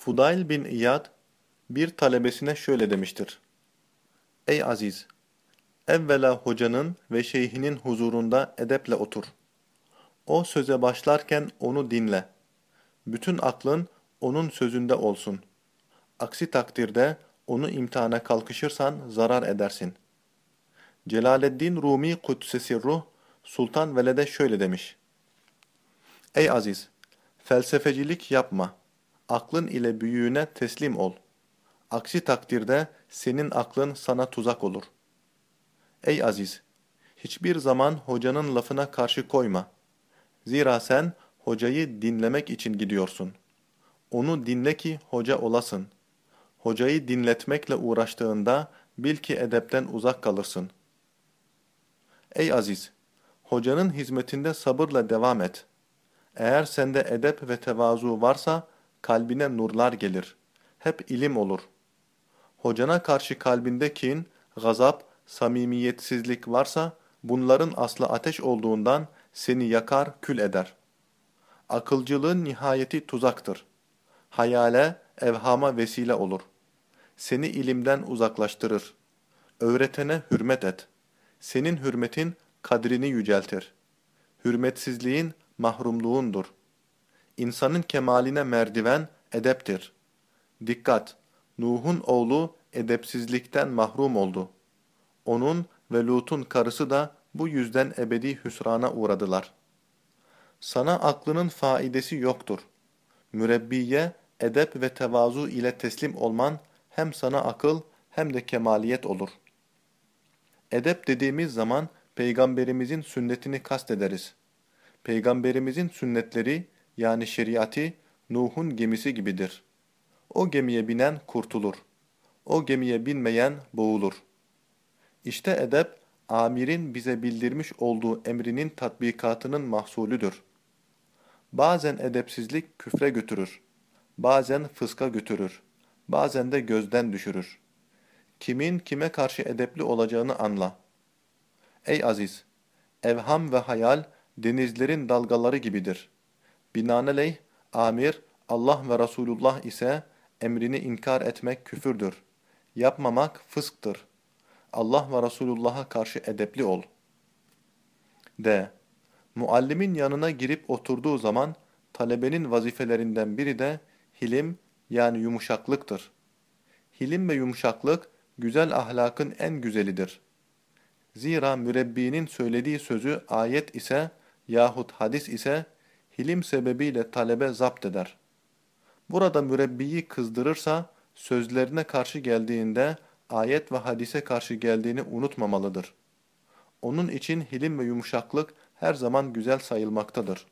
Fudayl bin İyad bir talebesine şöyle demiştir. Ey Aziz! Evvela hocanın ve şeyhinin huzurunda edeple otur. O söze başlarken onu dinle. Bütün aklın onun sözünde olsun. Aksi takdirde onu imtihana kalkışırsan zarar edersin. Celaleddin Rumi Kudsesi Ruh, Sultan Veled'e şöyle demiş. Ey Aziz! Felsefecilik yapma. Aklın ile büyüğüne teslim ol. Aksi takdirde senin aklın sana tuzak olur. Ey Aziz! Hiçbir zaman hocanın lafına karşı koyma. Zira sen hocayı dinlemek için gidiyorsun. Onu dinle ki hoca olasın. Hocayı dinletmekle uğraştığında bil ki edepten uzak kalırsın. Ey Aziz! Hocanın hizmetinde sabırla devam et. Eğer sende edep ve tevazu varsa kalbine nurlar gelir. Hep ilim olur. Hocana karşı kalbinde kin, gazap, samimiyetsizlik varsa bunların aslı ateş olduğundan seni yakar, kül eder. Akılcılığın nihayeti tuzaktır. Hayale, evhama vesile olur. Seni ilimden uzaklaştırır. Öğretene hürmet et. Senin hürmetin kadrini yüceltir. Hürmetsizliğin mahrumluğundur. İnsanın kemaline merdiven edeptir. Dikkat! Nuh'un oğlu edepsizlikten mahrum oldu. Onun ve Lut'un karısı da bu yüzden ebedi hüsrana uğradılar. Sana aklının faidesi yoktur. Mürebbiye, edep ve tevazu ile teslim olman hem sana akıl hem de kemaliyet olur. Edep dediğimiz zaman Peygamberimizin sünnetini kastederiz. Peygamberimizin sünnetleri yani şeriatı Nuh'un gemisi gibidir. O gemiye binen kurtulur. O gemiye binmeyen boğulur. İşte edep, amirin bize bildirmiş olduğu emrinin tatbikatının mahsulüdür. Bazen edepsizlik küfre götürür. Bazen fıska götürür. Bazen de gözden düşürür. Kimin kime karşı edepli olacağını anla. Ey aziz! Evham ve hayal denizlerin dalgaları gibidir. Binaenaleyh, amir, Allah ve Resulullah ise emrini inkar etmek küfürdür. Yapmamak fısktır. Allah ve Resulullah'a karşı edepli ol. D. Muallimin yanına girip oturduğu zaman talebenin vazifelerinden biri de hilim yani yumuşaklıktır. Hilim ve yumuşaklık güzel ahlakın en güzelidir. Zira mürebbinin söylediği sözü ayet ise yahut hadis ise hilim sebebiyle talebe zapt eder. Burada mürebbiyi kızdırırsa sözlerine karşı geldiğinde ayet ve hadise karşı geldiğini unutmamalıdır. Onun için hilim ve yumuşaklık her zaman güzel sayılmaktadır.